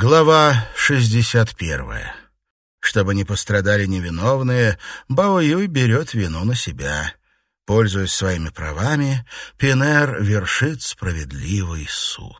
Глава 61. Чтобы не пострадали невиновные, Бао Юй берет вину на себя. Пользуясь своими правами, Пинер вершит справедливый суд.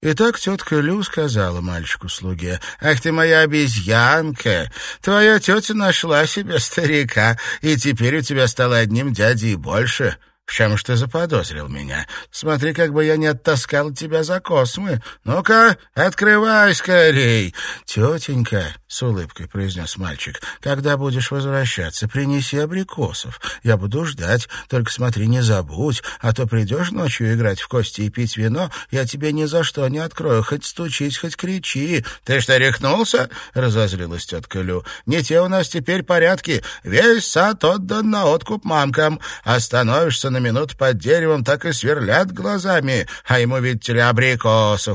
Итак, тетка Лю сказала мальчику-слуге, «Ах ты моя обезьянка! Твоя тетя нашла себе старика, и теперь у тебя стало одним дядей больше. «В чем ж ты заподозрил меня? Смотри, как бы я не оттаскал тебя за космы. Ну-ка, открывай скорей!» «Тетенька», — с улыбкой произнес мальчик, — «когда будешь возвращаться, принеси абрикосов. Я буду ждать, только смотри, не забудь, а то придешь ночью играть в кости и пить вино, я тебе ни за что не открою, хоть стучись, хоть кричи». «Ты что, рехнулся?» — разозлилась тетка Лю. «Не те у нас теперь порядки. Весь сад отдан на откуп мамкам. Остановишься на минут под деревом, так и сверлят глазами. А ему, видите ли,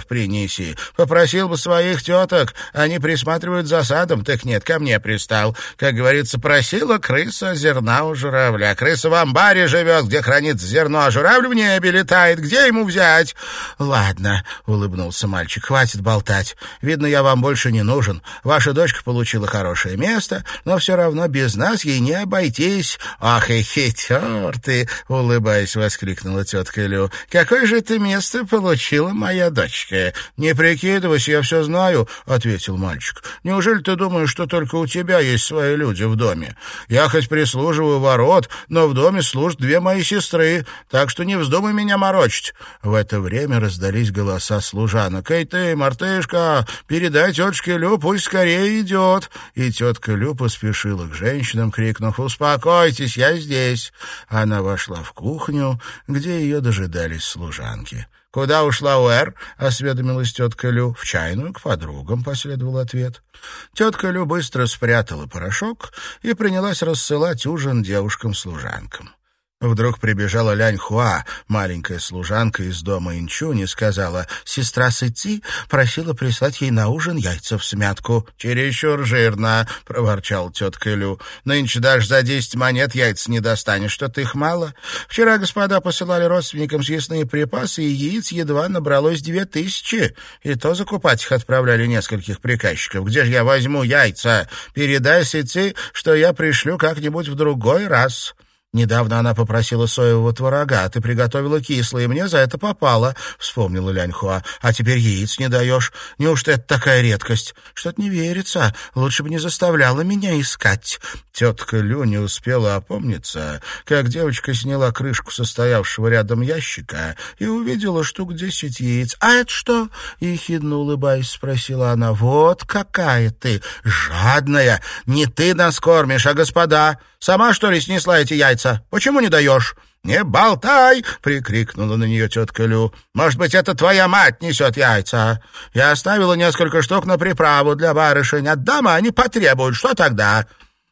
принеси. Попросил бы своих теток, они присматривают за садом, так нет, ко мне пристал. Как говорится, просила крыса зерна у журавля. Крыса в амбаре живет, где хранится зерно, а журавль в небе летает. Где ему взять? Ладно, улыбнулся мальчик, хватит болтать. Видно, я вам больше не нужен. Ваша дочка получила хорошее место, но все равно без нас ей не обойтись. Ах и хитер ты, улыбнулся улыбаясь, воскликнула тетка Лю. «Какое же ты место получила, моя дочка?» «Не прикидывайся, я все знаю», — ответил мальчик. «Неужели ты думаешь, что только у тебя есть свои люди в доме? Я хоть прислуживаю ворот, но в доме служат две мои сестры, так что не вздумай меня морочить». В это время раздались голоса служанок. «Эй ты, мартышка, передай тетушке Лю, пусть скорее идет». И тетка Лю поспешила к женщинам, крикнув «Успокойтесь, я здесь». Она вошла в кухню, где ее дожидались служанки. «Куда ушла Уэр?» — осведомилась тетка Лю. «В чайную, к подругам», — последовал ответ. Тетка Лю быстро спрятала порошок и принялась рассылать ужин девушкам-служанкам. Вдруг прибежала Лянь Хуа, маленькая служанка из дома Инчунь, и сказала, «Сестра Сыци просила прислать ей на ужин яйца в смятку». «Чересчур жирно», — проворчал тетка Лю. «Нынче даже за десять монет яйца не достанешь, что-то их мало. Вчера господа посылали родственникам съестные припасы, и яиц едва набралось две тысячи. И то закупать их отправляли нескольких приказчиков. Где же я возьму яйца? Передай Сыци, что я пришлю как-нибудь в другой раз». Недавно она попросила соевого творога, а ты приготовила кислое, и мне за это попало, — вспомнила Ляньхуа. А теперь яиц не даешь. Неужто это такая редкость? Что-то не верится. Лучше бы не заставляла меня искать. Тетка Лю не успела опомниться, как девочка сняла крышку состоявшего рядом ящика и увидела штук десять яиц. — А это что? — ехидно улыбаясь, спросила она. — Вот какая ты! Жадная! Не ты нас кормишь, а господа! Сама, что ли, снесла эти яйца? Почему не даешь?» «Не болтай!» — прикрикнула на нее тетка Лю. «Может быть, это твоя мать несет яйца? Я оставила несколько штук на приправу для барышень. Отдам, а они потребуют. Что тогда?»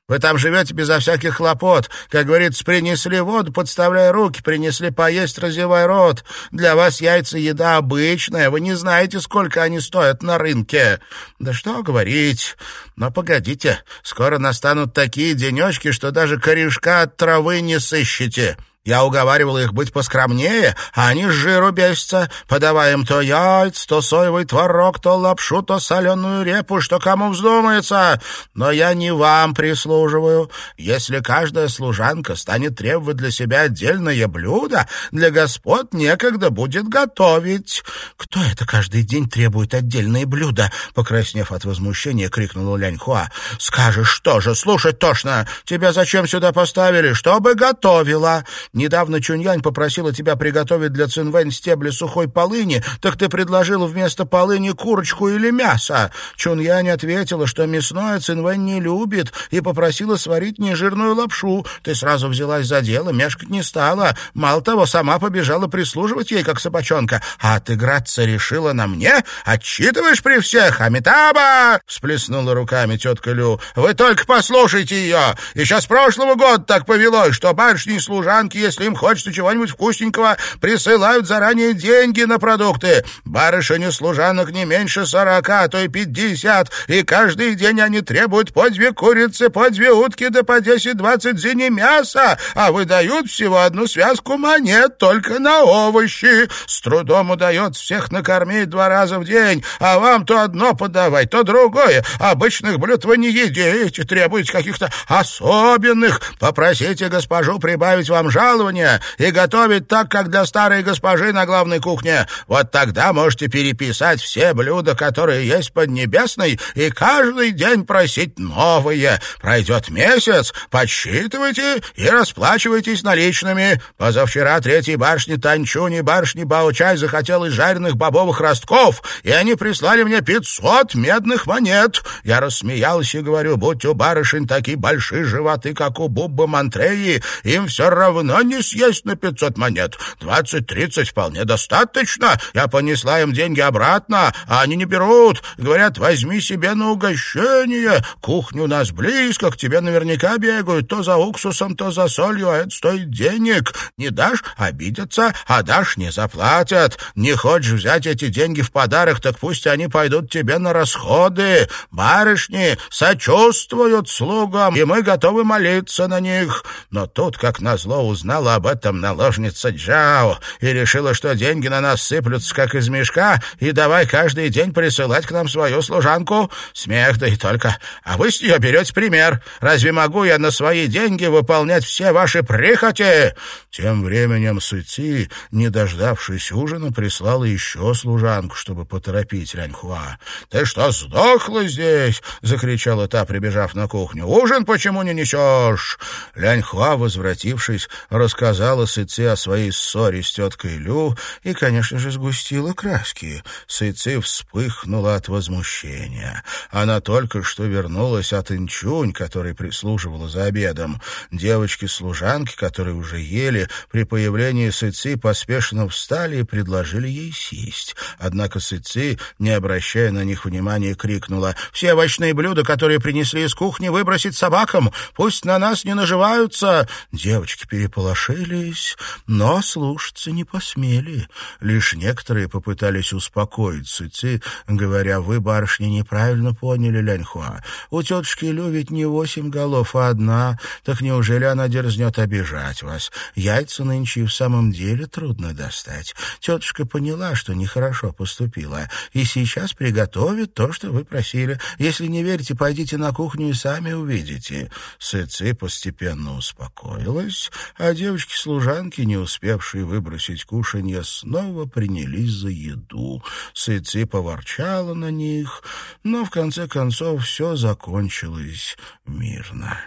Вы там живете безо всяких хлопот. Как говорится, принесли воду, подставляй руки, принесли поесть, разевай рот. Для вас яйца еда обычная, вы не знаете, сколько они стоят на рынке. Да что говорить. Но погодите, скоро настанут такие денечки, что даже корешка от травы не сыщете». Я уговаривал их быть поскромнее, а они с жиру бесятся, подавая им то яйц, то соевый творог, то лапшу, то соленую репу, что кому вздумается. Но я не вам прислуживаю. Если каждая служанка станет требовать для себя отдельное блюдо, для господ некогда будет готовить. Кто это каждый день требует отдельные блюда? Покраснев от возмущения, крикнула Ляньхуа. Скажешь, что же, слушать тошно. Тебя зачем сюда поставили? Чтобы готовила. Недавно Чуньянь попросила тебя приготовить для Цинвэнь стебли сухой полыни, так ты предложила вместо полыни курочку или мясо. Чуньянь ответила, что мясное Цинвэнь не любит, и попросила сварить нежирную лапшу. Ты сразу взялась за дело, мешкать не стала. Мало того, сама побежала прислуживать ей, как собачонка. А отыграться решила на мне? Отчитываешь при всех? Амитаба! Всплеснула руками тетка Лю. Вы только послушайте ее. Еще с прошлого года так повелось, что барышни и служанки если им хочется чего-нибудь вкусненького, присылают заранее деньги на продукты. Барышень и служанок не меньше сорока, а то и пятьдесят, и каждый день они требуют по две курицы, по две утки, да по десять-двадцать зини мяса, а выдают всего одну связку монет только на овощи. С трудом удается всех накормить два раза в день, а вам то одно подавать, то другое. Обычных блюд вы не едите, требуете каких-то особенных. Попросите госпожу прибавить вам жалование и готовить так, как для старой госпожи на главной кухне. Вот тогда можете переписать все блюда, которые есть под небесной, и каждый день просить новые. Пройдет месяц, подсчитывайте и расплачивайтесь наличными. Позавчера третьей башни Танчуни, башни Баучай захотелось жареных бобовых ростков, и они прислали мне пятьсот медных монет. Я рассмеялся и говорю, будь у барышень такие большие животы, как у Бубба Монтреи, им все равно не съесть на пятьсот монет. Двадцать-тридцать вполне достаточно. Я понесла им деньги обратно, а они не берут. Говорят, возьми себе на угощение. Кухня у нас близко, к тебе наверняка бегают то за уксусом, то за солью, а это стоит денег. Не дашь — обидятся, а дашь — не заплатят. Не хочешь взять эти деньги в подарок, так пусть они пойдут тебе на расходы. Барышни сочувствуют слугам, и мы готовы молиться на них. Но тут, как назло, узнала об этом наложница Джао и решила, что деньги на нас сыплются, как из мешка, и давай каждый день присылать к нам свою служанку. Смех да и только. А вы с нее берете пример. Разве могу я на свои деньги выполнять все ваши прихоти?» Тем временем Суйци, не дождавшись ужина, прислала еще служанку, чтобы поторопить Ляньхуа. «Ты что, сдохла здесь?» — закричала та, прибежав на кухню. «Ужин почему не несешь?» Ляньхуа, возвратившись, рассказала Сыци о своей ссоре с теткой Лю и, конечно же, сгустила краски. Сыци вспыхнула от возмущения. Она только что вернулась от Инчунь, которой прислуживала за обедом. Девочки-служанки, которые уже ели, при появлении Сыци поспешно встали и предложили ей сесть. Однако Сыци, не обращая на них внимания, крикнула «Все овощные блюда, которые принесли из кухни, выбросить собакам! Пусть на нас не наживаются!» Девочки переполошились, но слушаться не посмели. Лишь некоторые попытались успокоить Сыци, говоря «Вы, барышни, неправильно поняли Ляньхуа. У тетушки Лю ведь не восемь голов, а одна. Так неужели она дерзнет обижать вас? Яйца нынче и в самом деле трудно достать. Тетушка поняла, что нехорошо поступила, и сейчас приготовит то, что вы просили. Если не верите, пойдите на кухню и сами увидите». Сыци постепенно успокоилась, а девочки-служанки, не успевшие выбросить кушанье, снова принялись за еду. Сыци поворчала на них, но в конце концов все закончилось мирно.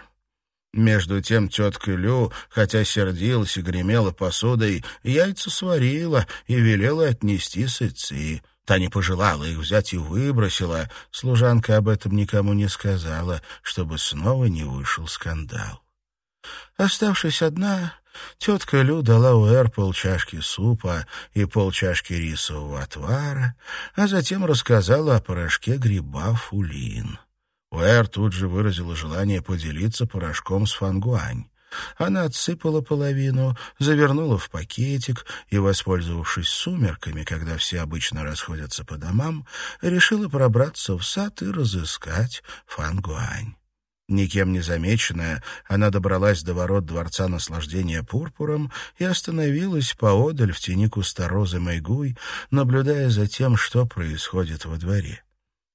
Между тем тетка Лю, хотя сердилась и гремела посудой, яйца сварила и велела отнести сыцы. Та не пожелала их взять и выбросила. Служанка об этом никому не сказала, чтобы снова не вышел скандал. Оставшись одна, тетка Лю дала Уэр полчашки супа и полчашки рисового отвара, а затем рассказала о порошке гриба фулин. Уэр тут же выразила желание поделиться порошком с Фангуань. Она отсыпала половину, завернула в пакетик и, воспользовавшись сумерками, когда все обычно расходятся по домам, решила пробраться в сад и разыскать Фангуань. Никем не замеченная, она добралась до ворот Дворца Наслаждения Пурпуром и остановилась поодаль в тени куста розы Майгуй, наблюдая за тем, что происходит во дворе.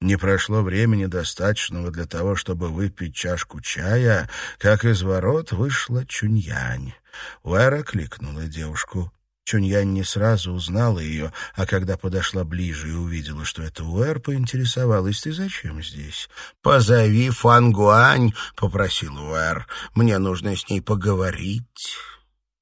Не прошло времени достаточного для того, чтобы выпить чашку чая, как из ворот вышла Чуньянь. Уэра кликнула девушку. Чуньянь не сразу узнала ее, а когда подошла ближе и увидела, что это Уэр, поинтересовалась, «Ты зачем здесь?» «Позови Фангуань», — попросил Уэр. «Мне нужно с ней поговорить».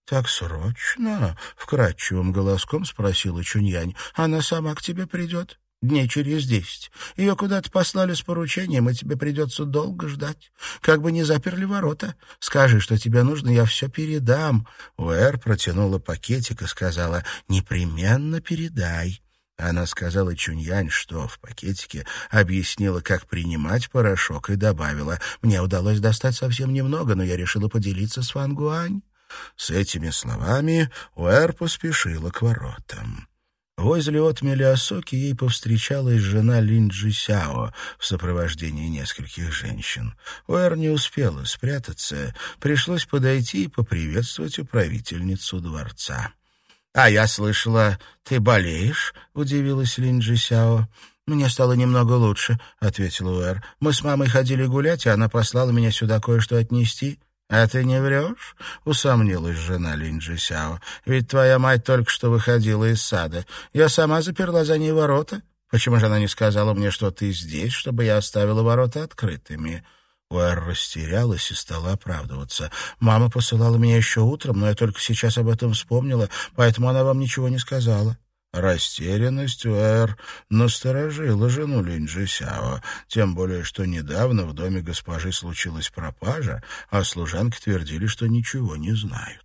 «Так срочно?» — вкрадчивым голоском спросила Чуньянь. «Она сама к тебе придет?» Дней через десять. Ее куда-то послали с поручением, и тебе придется долго ждать. Как бы не заперли ворота. Скажи, что тебе нужно, я все передам. Уэр протянула пакетик и сказала, непременно передай. Она сказала Чуньянь, что в пакетике объяснила, как принимать порошок, и добавила, «Мне удалось достать совсем немного, но я решила поделиться с Ван Гуань». С этими словами Уэр поспешила к воротам. Возле отмели Осоки ей повстречалась жена Линджи Сяо в сопровождении нескольких женщин. Уэр не успела спрятаться, пришлось подойти и поприветствовать управительницу дворца. «А я слышала, ты болеешь?» — удивилась Линджи Сяо. «Мне стало немного лучше», — ответила Уэр. «Мы с мамой ходили гулять, и она послала меня сюда кое-что отнести». «А ты не врешь?» — усомнилась жена Линджи Сяо. «Ведь твоя мать только что выходила из сада. Я сама заперла за ней ворота. Почему же она не сказала мне, что ты здесь, чтобы я оставила ворота открытыми?» Уэр растерялась и стала оправдываться. «Мама посылала меня еще утром, но я только сейчас об этом вспомнила, поэтому она вам ничего не сказала». Растерянность Уэр насторожила жену Линджи Сяо, тем более, что недавно в доме госпожи случилась пропажа, а служанки твердили, что ничего не знают.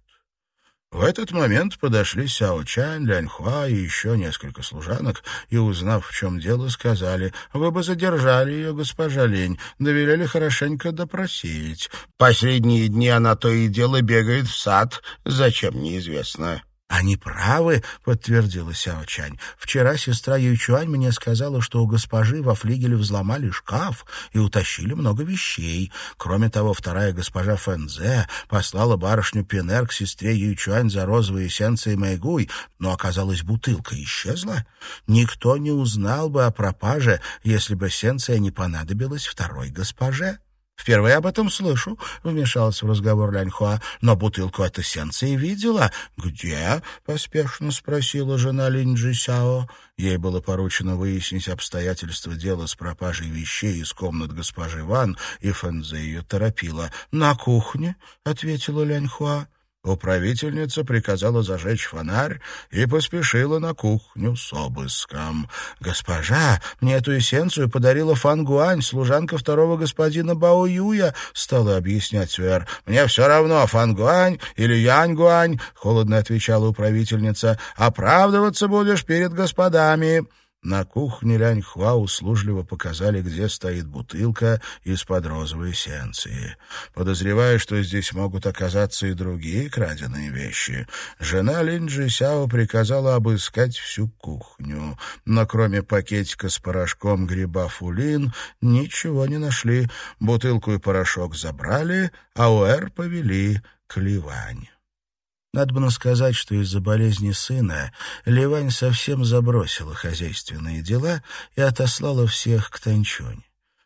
В этот момент подошли Сяо Чань, Лянь Хуа и еще несколько служанок, и, узнав, в чем дело, сказали, «Вы бы задержали ее, госпожа Лень, довелели хорошенько допросить. Последние дни она то и дело бегает в сад, зачем неизвестно». «Они правы», — подтвердила Сяо Чань. «Вчера сестра Юйчуань мне сказала, что у госпожи во флигеле взломали шкаф и утащили много вещей. Кроме того, вторая госпожа Фэнзе послала барышню Пинер к сестре Юйчуань за розовые эссенции Мэйгуй, но оказалось, бутылка исчезла. Никто не узнал бы о пропаже, если бы эссенция не понадобилась второй госпоже». «Впервые об этом слышу», — вмешалась в разговор Ляньхуа. «Но бутылку от эссенции видела». «Где?» — поспешно спросила жена Линджи Сяо. Ей было поручено выяснить обстоятельства дела с пропажей вещей из комнат госпожи Ван, и Фэнзе ее торопила. «На кухне», — ответила Ляньхуа. Управительница приказала зажечь фонарь и поспешила на кухню с обыском. «Госпожа, мне эту эссенцию подарила Фан Гуань, служанка второго господина Бао Юя», — стала объяснять Сюэр. «Мне все равно, Фан Гуань или Янь Гуань», — холодно отвечала управительница. «Оправдываться будешь перед господами». На кухне Лянь Хва услужливо показали, где стоит бутылка из-под розовой эссенции. Подозревая, что здесь могут оказаться и другие краденые вещи, жена Линджи Сяо приказала обыскать всю кухню. Но кроме пакетика с порошком гриба фулин ничего не нашли. Бутылку и порошок забрали, а Уэр повели к Ливань. Надо бы сказать, что из-за болезни сына Ливань совсем забросила хозяйственные дела и отослала всех к Танчунь.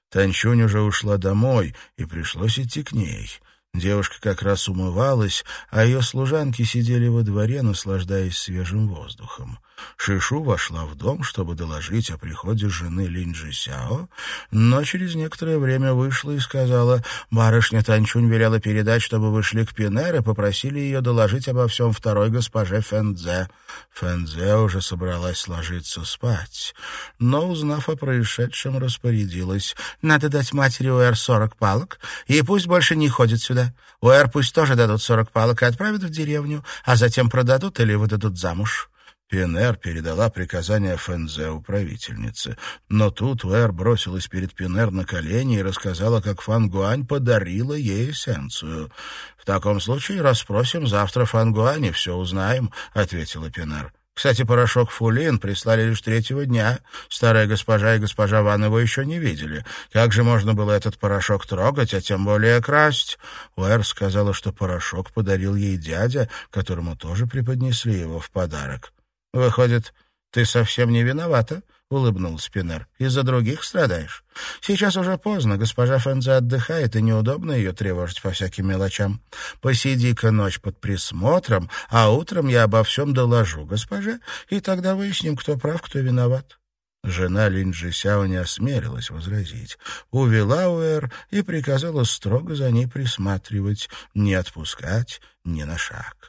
Танчунь уже ушла домой, и пришлось идти к ней. Девушка как раз умывалась, а ее служанки сидели во дворе, наслаждаясь свежим воздухом. Шишу вошла в дом, чтобы доложить о приходе жены Линджи Сяо, но через некоторое время вышла и сказала, «Барышня Танчунь велела передать, чтобы вы шли к Пинер и попросили ее доложить обо всем второй госпоже Фэнзе». Фэнзе уже собралась ложиться спать, но, узнав о происшедшем, распорядилась, «Надо дать матери Уэр сорок палок, и пусть больше не ходит сюда. Уэр пусть тоже дадут сорок палок и отправят в деревню, а затем продадут или выдадут замуж». Пинер передала приказание Фэнзе управительнице. Но тут Уэр бросилась перед Пинер на колени и рассказала, как Фан Гуань подарила ей эссенцию. «В таком случае расспросим завтра Фан Гуань и все узнаем», — ответила Пинер. Кстати, порошок Фулин прислали лишь третьего дня. Старая госпожа и госпожа Ван его еще не видели. Как же можно было этот порошок трогать, а тем более красть? Уэр сказала, что порошок подарил ей дядя, которому тоже преподнесли его в подарок. «Выходит, ты совсем не виновата?» — улыбнулся Пинер. «Из-за других страдаешь? Сейчас уже поздно, госпожа Фэнзе отдыхает, и неудобно ее тревожить по всяким мелочам. Посиди-ка ночь под присмотром, а утром я обо всем доложу госпоже, и тогда выясним, кто прав, кто виноват». Жена Линджи Сяо не осмелилась возразить. Увела Уэр и приказала строго за ней присматривать, не отпускать ни на шаг.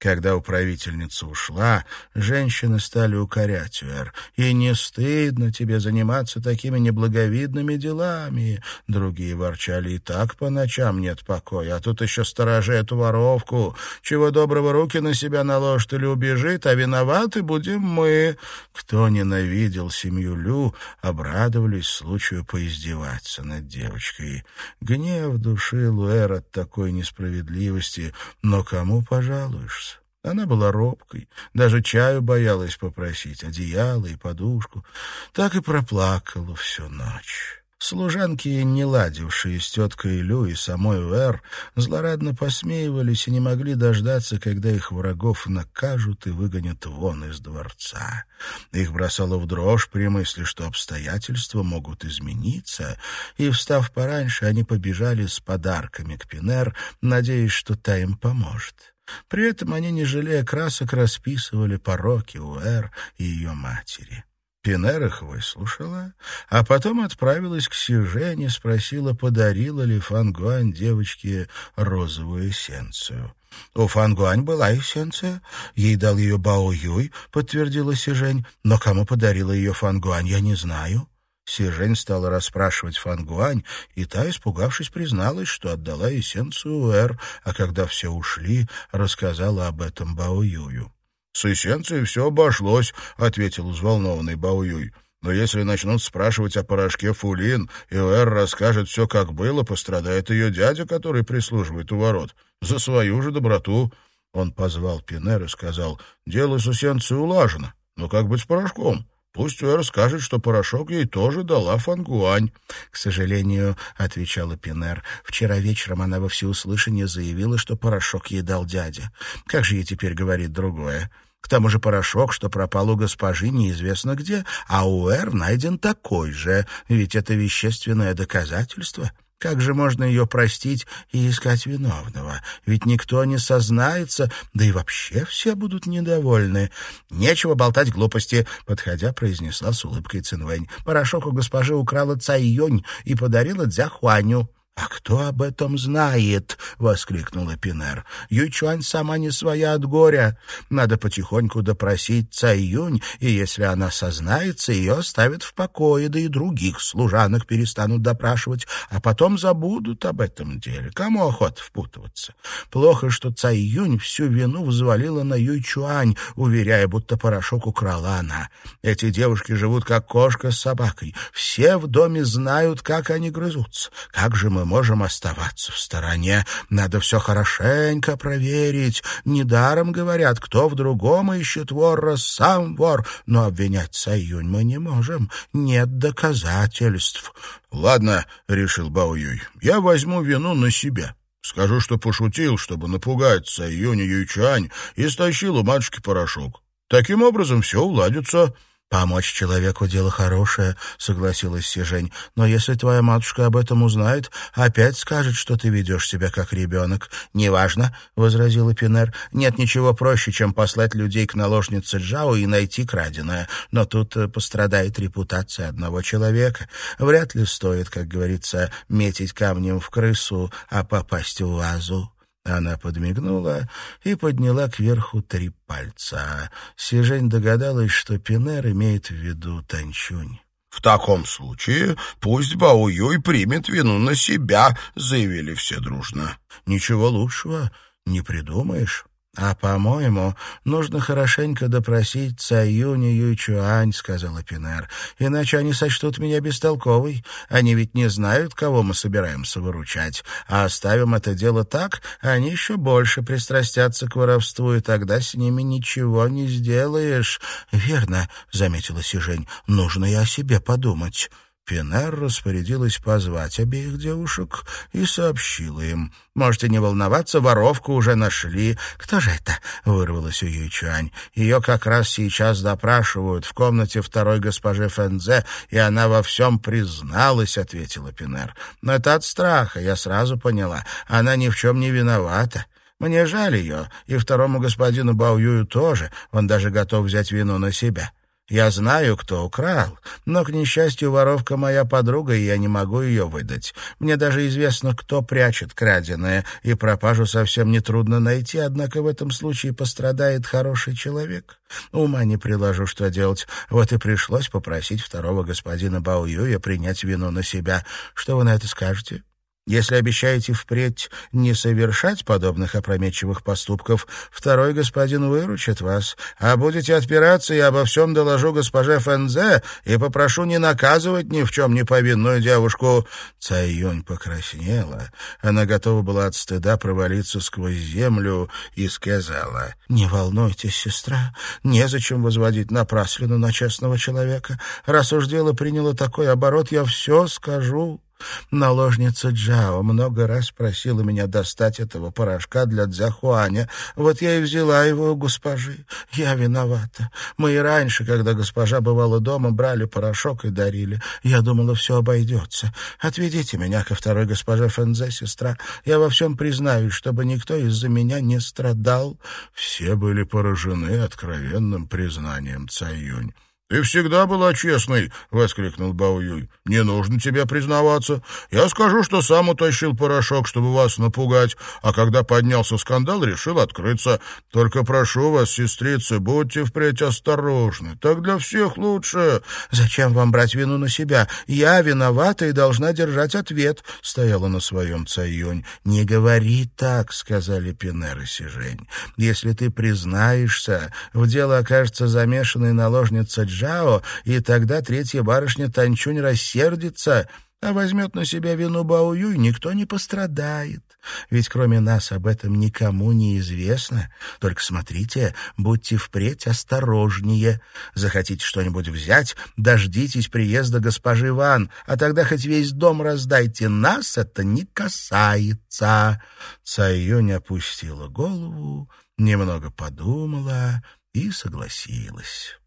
Когда управительница ушла, женщины стали укорять Уэр. «И не стыдно тебе заниматься такими неблаговидными делами?» Другие ворчали, «И так по ночам нет покоя, а тут еще сторожи эту воровку. Чего доброго руки на себя наложит или убежит, а виноваты будем мы». Кто ненавидел семью Лю, обрадовались случаю поиздеваться над девочкой. Гнев душил Уэр от такой несправедливости, но кому пожалуешься? Она была робкой, даже чаю боялась попросить, одеяло и подушку. Так и проплакала всю ночь. Служанки, не ладившие с теткой Лю и самой Уэр, злорадно посмеивались и не могли дождаться, когда их врагов накажут и выгонят вон из дворца. Их бросало в дрожь при мысли, что обстоятельства могут измениться, и, встав пораньше, они побежали с подарками к Пинер, надеясь, что та им поможет. При этом они, не жалея красок, расписывали пороки Уэр и ее матери. Пинер их выслушала, а потом отправилась к Сижене, спросила, подарила ли Фангуань девочке розовую эссенцию. «У Фангуань была эссенция. Ей дал ее Бао Юй», — подтвердила Сижень. «Но кому подарила ее Фангуань, я не знаю». Сижень стала расспрашивать Фангуань, и та, испугавшись, призналась, что отдала эссенцию Эр, а когда все ушли, рассказала об этом Бао Юю. «С эссенцией все обошлось», — ответил взволнованный Бао Юй. «Но если начнут спрашивать о порошке Фулин, и Эр расскажет все, как было, пострадает ее дядя, который прислуживает у ворот. За свою же доброту». Он позвал Пинер и сказал, «Дело с эссенцией улажено, но как быть с порошком?» Пусть Уэр скажет, что порошок ей тоже дала Фангуань. — К сожалению, — отвечала Пинер, — вчера вечером она во всеуслышание заявила, что порошок ей дал дядя. Как же ей теперь говорит другое? К тому же порошок, что пропал у госпожи, неизвестно где, а у Эр найден такой же, ведь это вещественное доказательство. Как же можно ее простить и искать виновного? Ведь никто не сознается, да и вообще все будут недовольны. Нечего болтать глупости, подходя, произнесла с улыбкой Цинвэнь. Порошок у госпожи украла Цай Юнь и подарила Дзяхуаню. «А кто об этом знает?» — воскликнула Пинер. «Ючуань сама не своя от горя. Надо потихоньку допросить Цаюнь, и если она сознается, ее оставят в покое, да и других служанок перестанут допрашивать, а потом забудут об этом деле. Кому охота впутываться? Плохо, что Цаюнь всю вину взвалила на Юйчуань, уверяя, будто порошок украла она. Эти девушки живут как кошка с собакой. Все в доме знают, как они грызутся. Как же мы можем оставаться в стороне. Надо все хорошенько проверить. Недаром говорят, кто в другом ищет вора, сам вор. Но обвинять Саюнь мы не можем. Нет доказательств. — Ладно, — решил Бао Юй, — я возьму вину на себя. Скажу, что пошутил, чтобы напугать Саюнь Юйчань, и стащил у матушки порошок. Таким образом все уладится. «Помочь человеку — дело хорошее», — согласилась Сижень. «Но если твоя матушка об этом узнает, опять скажет, что ты ведешь себя как ребенок». «Неважно», — возразила Пинер. «Нет ничего проще, чем послать людей к наложнице Джао и найти краденое. Но тут э, пострадает репутация одного человека. Вряд ли стоит, как говорится, метить камнем в крысу, а попасть в вазу». Она подмигнула и подняла кверху три пальца. Сижень догадалась, что Пинер имеет в виду Танчунь. «В таком случае пусть Бао Юй примет вину на себя», — заявили все дружно. «Ничего лучшего не придумаешь». «А, по-моему, нужно хорошенько допросить Цаюнь и Юйчуань», — сказала Пинер. «Иначе они сочтут меня бестолковой. Они ведь не знают, кого мы собираемся выручать. А оставим это дело так, они еще больше пристрастятся к воровству, и тогда с ними ничего не сделаешь». «Верно», — заметила Сижень, — «нужно и о себе подумать». Пинер распорядилась позвать обеих девушек и сообщила им. «Можете не волноваться, воровку уже нашли». «Кто же это?» — вырвалась у Юйчуань. «Ее как раз сейчас допрашивают в комнате второй госпожи Фэнзе, и она во всем призналась», — ответила Пинер. «Но это от страха, я сразу поняла. Она ни в чем не виновата». Мне жаль ее, и второму господину Баоюю тоже, он даже готов взять вину на себя. Я знаю, кто украл, но, к несчастью, воровка моя подруга, и я не могу ее выдать. Мне даже известно, кто прячет краденое, и пропажу совсем нетрудно найти, однако в этом случае пострадает хороший человек. Ума не приложу, что делать. Вот и пришлось попросить второго господина Баоюя принять вину на себя. Что вы на это скажете?» Если обещаете впредь не совершать подобных опрометчивых поступков, второй господин выручит вас, а будете отпираться, я обо всем доложу госпоже Фэнзе и попрошу не наказывать ни в чем не повинную девушку». Цайюнь покраснела. Она готова была от стыда провалиться сквозь землю и сказала, «Не волнуйтесь, сестра, незачем возводить напраслину на честного человека. Раз уж дело приняло такой оборот, я все скажу». Наложница Джао много раз просила меня достать этого порошка для Дзяхуаня. Вот я и взяла его у госпожи. Я виновата. Мы и раньше, когда госпожа бывала дома, брали порошок и дарили. Я думала, все обойдется. Отведите меня ко второй госпоже Фэнзе, сестра. Я во всем признаюсь, чтобы никто из-за меня не страдал. Все были поражены откровенным признанием Цаюнь. «Ты всегда была честной!» — воскликнул Бао Юй. «Не нужно тебе признаваться. Я скажу, что сам утащил порошок, чтобы вас напугать, а когда поднялся скандал, решил открыться. Только прошу вас, сестрицы, будьте впредь осторожны. Так для всех лучше». «Зачем вам брать вину на себя? Я виновата и должна держать ответ», — стояла на своем Цаюнь. «Не говори так», — сказали Пинер и Сижень. «Если ты признаешься, в дело окажется замешанной наложница Джи, Джао, и тогда третья барышня Танчунь рассердится, а возьмет на себя вину Бао Юй, никто не пострадает. Ведь кроме нас об этом никому не известно. Только смотрите, будьте впредь осторожнее. Захотите что-нибудь взять, дождитесь приезда госпожи Ван, а тогда хоть весь дом раздайте. Нас это не касается. Цаюнь опустила голову, немного подумала и согласилась.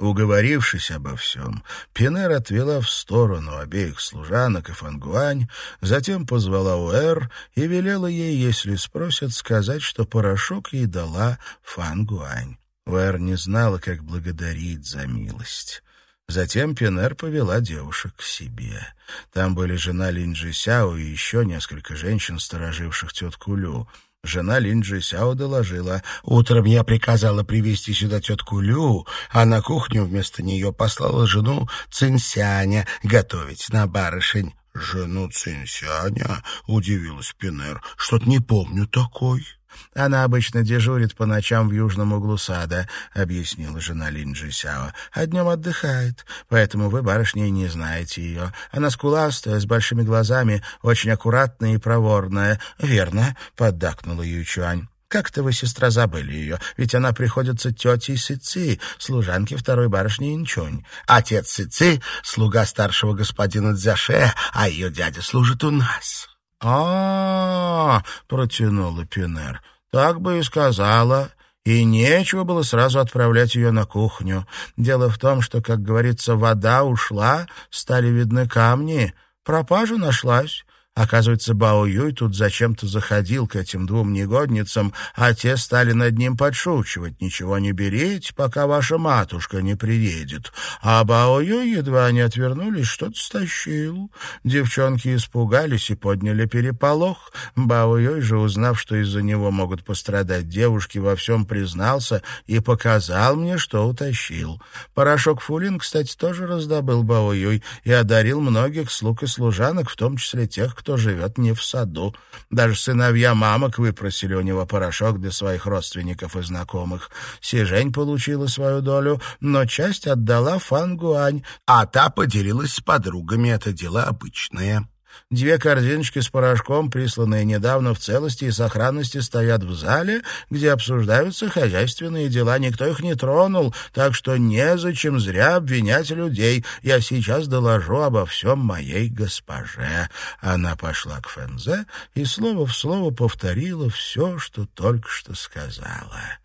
Уговорившись обо всем, Пинер отвела в сторону обеих служанок и Фангуань, затем позвала Уэр и велела ей, если спросят, сказать, что порошок ей дала Фангуань. Уэр не знала, как благодарить за милость. Затем Пинер повела девушек к себе. Там были жена Линджи Сяо и еще несколько женщин, стороживших тетку Лю — Жена Линджи Сяо доложила. «Утром я приказала привести сюда тетку Лю, а на кухню вместо нее послала жену Цинсяня готовить на барышень». «Жену Цинсяня?» — удивилась Пинер. «Что-то не помню такой». «Она обычно дежурит по ночам в южном углу сада», — объяснила жена Линджи Сяо. «А днем отдыхает, поэтому вы, барышни, не знаете ее. Она скуластая, с большими глазами, очень аккуратная и проворная». «Верно», — поддакнула Ючуань. Как-то вы, сестра, забыли ее, ведь она приходится тетей Сыци, служанке второй барышни Инчонь. Отец Сыци — слуга старшего господина Дзяше, а ее дядя служит у нас а, протянула Пинер. «Так бы и сказала». И нечего было сразу отправлять ее на кухню. Дело в том, что, как говорится, вода ушла, стали видны камни. Пропажа нашлась. Оказывается, Бао Юй тут зачем-то заходил к этим двум негодницам, а те стали над ним подшучивать. «Ничего не берите, пока ваша матушка не приедет». А Бао Юй, едва они отвернулись, что-то стащил. Девчонки испугались и подняли переполох. Бао Юй же, узнав, что из-за него могут пострадать девушки, во всем признался и показал мне, что утащил. Порошок Фулин, кстати, тоже раздобыл Бао Юй и одарил многих слуг и служанок, в том числе тех, кто живет не в саду. Даже сыновья мамок выпросили у него порошок для своих родственников и знакомых. Сижень получила свою долю, но часть отдала Фангуань, а та поделилась с подругами. Это дело обычное. Две корзиночки с порошком, присланные недавно в целости и сохранности, стоят в зале, где обсуждаются хозяйственные дела. Никто их не тронул, так что незачем зря обвинять людей. Я сейчас доложу обо всем моей госпоже». Она пошла к Фензе и слово в слово повторила все, что только что сказала.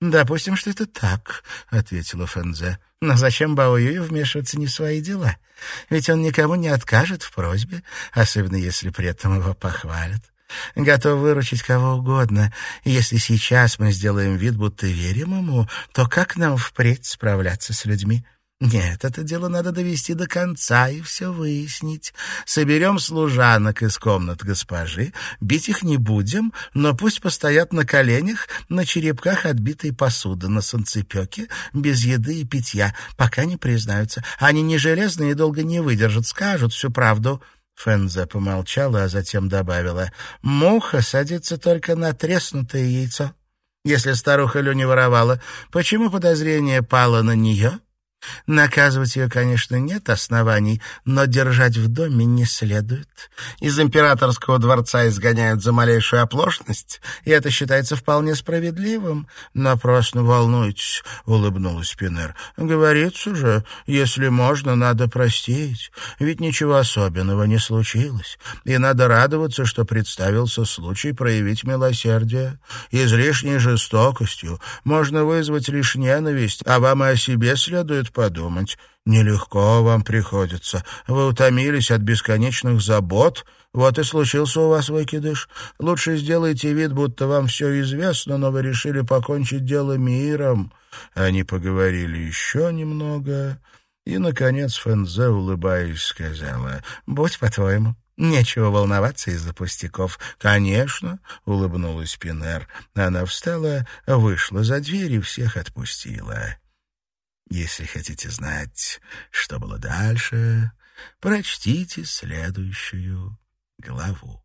«Допустим, что это так», — ответила Фэнзе. «Но зачем Бао Юю вмешиваться не в свои дела? Ведь он никому не откажет в просьбе, особенно если при этом его похвалят. Готов выручить кого угодно. Если сейчас мы сделаем вид, будто верим ему, то как нам впредь справляться с людьми? Нет, это дело надо довести до конца и все выяснить. Соберем служанок из комнат госпожи, бить их не будем, но пусть постоят на коленях на черепках отбитой посуды на солнцепеке, без еды и питья, пока не признаются. Они не железные и долго не выдержат, скажут всю правду». Фенза помолчала, а затем добавила, «Муха садится только на треснутое яйцо. Если старуха Лю воровала, почему подозрение пало на нее?» Наказывать ее, конечно, нет оснований, но держать в доме не следует. Из императорского дворца изгоняют за малейшую оплошность, и это считается вполне справедливым. Напрасно волнуйтесь, — улыбнулась Пинер. Говорится же, если можно, надо простить, ведь ничего особенного не случилось, и надо радоваться, что представился случай проявить милосердие. Излишней жестокостью можно вызвать лишь ненависть, а вам и о себе следует подумать. Нелегко вам приходится. Вы утомились от бесконечных забот. Вот и случился у вас выкидыш. Лучше сделайте вид, будто вам все известно, но вы решили покончить дело миром». Они поговорили еще немного, и, наконец, Фензе, улыбаясь, сказала, «Будь по-твоему». «Нечего волноваться из-за пустяков». «Конечно», — улыбнулась Пинер. Она встала, вышла за дверь и всех отпустила. Если хотите знать, что было дальше, прочтите следующую главу.